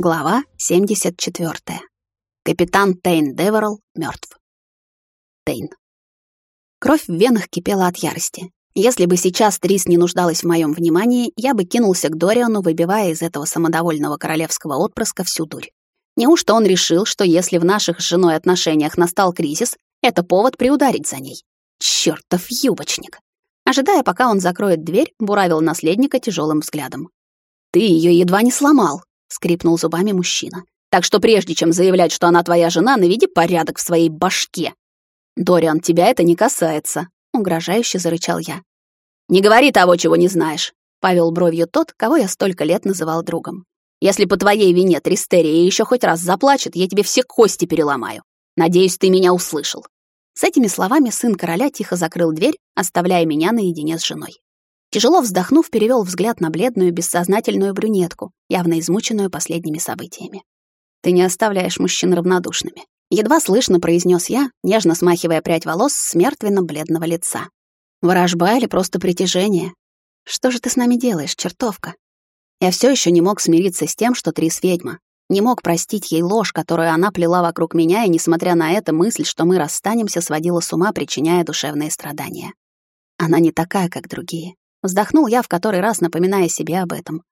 Глава 74. Капитан Тейн Деверл мертв. Тейн. Кровь в венах кипела от ярости. Если бы сейчас Трис не нуждалась в моем внимании, я бы кинулся к Дориану, выбивая из этого самодовольного королевского отпрыска всю дурь. Неужто он решил, что если в наших с женой отношениях настал кризис, это повод приударить за ней? Чёртов юбочник! Ожидая, пока он закроет дверь, буравил наследника тяжелым взглядом. «Ты ее едва не сломал», — скрипнул зубами мужчина. «Так что прежде чем заявлять, что она твоя жена, наведи порядок в своей башке». «Дориан, тебя это не касается», — угрожающе зарычал я. «Не говори того, чего не знаешь», — повел бровью тот, кого я столько лет называл другом. «Если по твоей вине Тристерия еще хоть раз заплачет, я тебе все кости переломаю. Надеюсь, ты меня услышал». С этими словами сын короля тихо закрыл дверь, оставляя меня наедине с женой. Тяжело вздохнув, перевел взгляд на бледную, бессознательную брюнетку, явно измученную последними событиями. «Ты не оставляешь мужчин равнодушными», — едва слышно произнес я, нежно смахивая прядь волос с мертвенно-бледного лица. «Ворожба или просто притяжение? Что же ты с нами делаешь, чертовка?» Я все еще не мог смириться с тем, что Трис ведьма. Не мог простить ей ложь, которую она плела вокруг меня, и, несмотря на это, мысль, что мы расстанемся, сводила с ума, причиняя душевные страдания. Она не такая, как другие. Вздохнул я в который раз, напоминая себе об этом.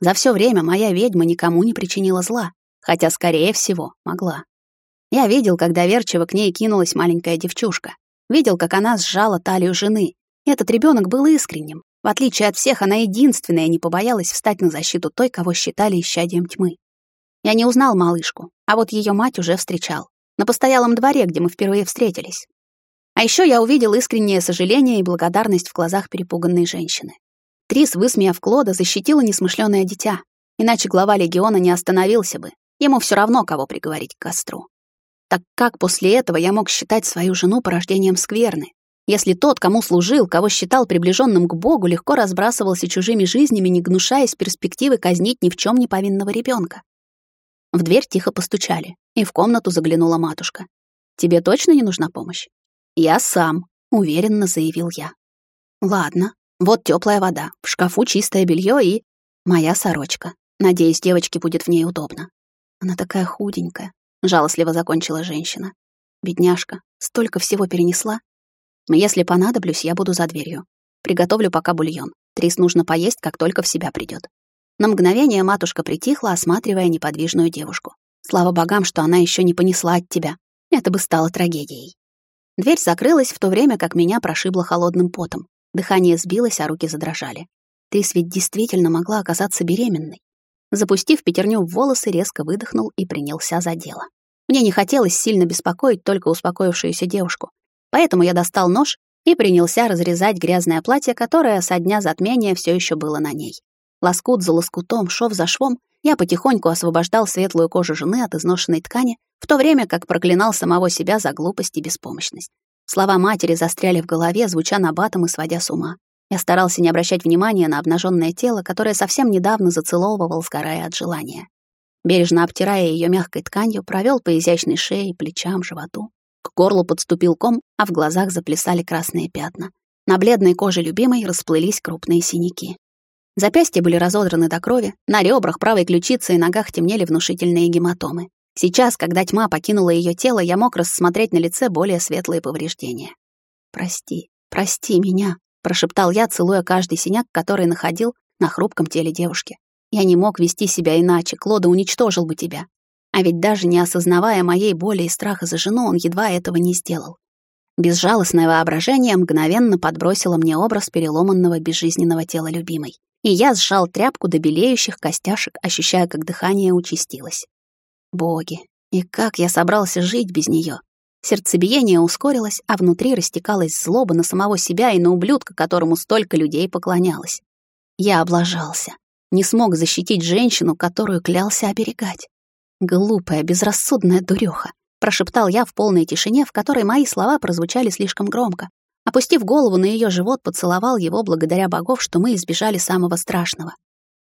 За все время моя ведьма никому не причинила зла, хотя, скорее всего, могла. Я видел, как доверчиво к ней кинулась маленькая девчушка. Видел, как она сжала талию жены. Этот ребенок был искренним. В отличие от всех, она единственная не побоялась встать на защиту той, кого считали исчадием тьмы. Я не узнал малышку, а вот ее мать уже встречал. На постоялом дворе, где мы впервые встретились. А еще я увидел искреннее сожаление и благодарность в глазах перепуганной женщины. Трис, высмеяв Клода, защитила несмышленое дитя. Иначе глава легиона не остановился бы. Ему все равно, кого приговорить к костру. Так как после этого я мог считать свою жену порождением скверны? Если тот, кому служил, кого считал приближенным к Богу, легко разбрасывался чужими жизнями, не гнушаясь перспективы казнить ни в чем не повинного ребенка. В дверь тихо постучали, и в комнату заглянула матушка. «Тебе точно не нужна помощь?» «Я сам», — уверенно заявил я. «Ладно, вот теплая вода, в шкафу чистое белье и... моя сорочка. Надеюсь, девочке будет в ней удобно. Она такая худенькая», — жалостливо закончила женщина. «Бедняжка, столько всего перенесла. Если понадоблюсь, я буду за дверью. Приготовлю пока бульон. Трис нужно поесть, как только в себя придет. На мгновение матушка притихла, осматривая неподвижную девушку. Слава богам, что она еще не понесла от тебя. Это бы стало трагедией. Дверь закрылась в то время, как меня прошибло холодным потом. Дыхание сбилось, а руки задрожали. Трис ведь действительно могла оказаться беременной. Запустив пятерню в волосы, резко выдохнул и принялся за дело. Мне не хотелось сильно беспокоить только успокоившуюся девушку, поэтому я достал нож и принялся разрезать грязное платье, которое со дня затмения все еще было на ней. Лоскут за лоскутом, шов за швом, я потихоньку освобождал светлую кожу жены от изношенной ткани, в то время как проклинал самого себя за глупость и беспомощность. Слова матери застряли в голове, звуча набатом и сводя с ума. Я старался не обращать внимания на обнаженное тело, которое совсем недавно зацеловывал, сгорая от желания. Бережно обтирая ее мягкой тканью, провел по изящной шее, плечам, животу. К горлу подступил ком, а в глазах заплясали красные пятна. На бледной коже любимой расплылись крупные синяки. Запястья были разодраны до крови, на ребрах, правой ключице и ногах темнели внушительные гематомы. Сейчас, когда тьма покинула ее тело, я мог рассмотреть на лице более светлые повреждения. «Прости, прости меня», — прошептал я, целуя каждый синяк, который находил на хрупком теле девушки. «Я не мог вести себя иначе, Клода уничтожил бы тебя. А ведь даже не осознавая моей боли и страха за жену, он едва этого не сделал. Безжалостное воображение мгновенно подбросило мне образ переломанного безжизненного тела любимой. И я сжал тряпку до белеющих костяшек, ощущая, как дыхание участилось. Боги, и как я собрался жить без нее? Сердцебиение ускорилось, а внутри растекалась злоба на самого себя и на ублюдка, которому столько людей поклонялось. Я облажался. Не смог защитить женщину, которую клялся оберегать. Глупая, безрассудная дурёха, прошептал я в полной тишине, в которой мои слова прозвучали слишком громко. Опустив голову на ее живот, поцеловал его благодаря богов, что мы избежали самого страшного.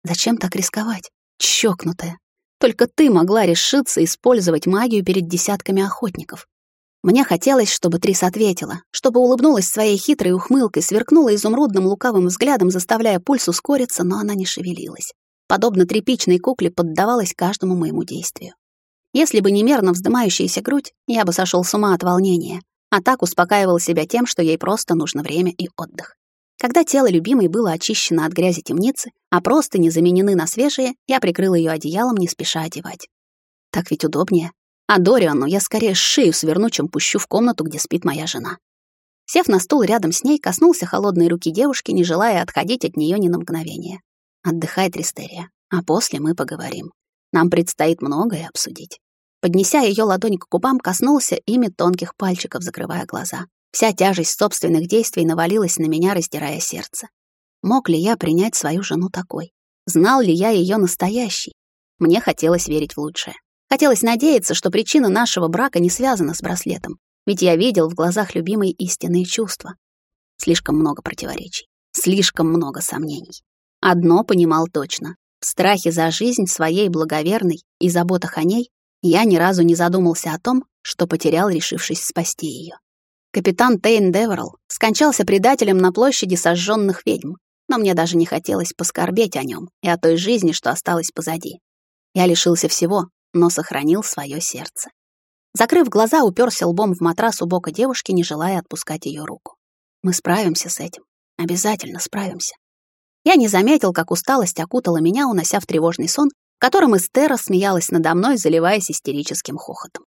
Зачем так рисковать? Чокнутая. Только ты могла решиться использовать магию перед десятками охотников. Мне хотелось, чтобы Трис ответила, чтобы улыбнулась своей хитрой ухмылкой, сверкнула изумрудным лукавым взглядом, заставляя пульс ускориться, но она не шевелилась. подобно тряпичной кукле, поддавалась каждому моему действию. Если бы не мерно вздымающаяся грудь, я бы сошел с ума от волнения, а так успокаивал себя тем, что ей просто нужно время и отдых. Когда тело любимой было очищено от грязи темницы, а просто не заменены на свежие, я прикрыл ее одеялом, не спеша одевать. Так ведь удобнее. А Дориану я скорее шею сверну, чем пущу в комнату, где спит моя жена. Сев на стул рядом с ней, коснулся холодной руки девушки, не желая отходить от нее ни на мгновение. «Отдыхай, Тристерия, а после мы поговорим. Нам предстоит многое обсудить». Поднеся ее ладонь к губам, коснулся ими тонких пальчиков, закрывая глаза. Вся тяжесть собственных действий навалилась на меня, раздирая сердце. Мог ли я принять свою жену такой? Знал ли я ее настоящей? Мне хотелось верить в лучшее. Хотелось надеяться, что причина нашего брака не связана с браслетом, ведь я видел в глазах любимой истинные чувства. Слишком много противоречий, слишком много сомнений. Одно понимал точно. В страхе за жизнь своей благоверной и заботах о ней я ни разу не задумался о том, что потерял, решившись спасти ее. Капитан Тейн Деверл скончался предателем на площади сожженных ведьм, но мне даже не хотелось поскорбеть о нем и о той жизни, что осталась позади. Я лишился всего, но сохранил свое сердце. Закрыв глаза, уперся лбом в матрас у бока девушки, не желая отпускать ее руку. Мы справимся с этим. Обязательно справимся. Я не заметил, как усталость окутала меня, унося в тревожный сон, в котором Эстера смеялась надо мной, заливаясь истерическим хохотом.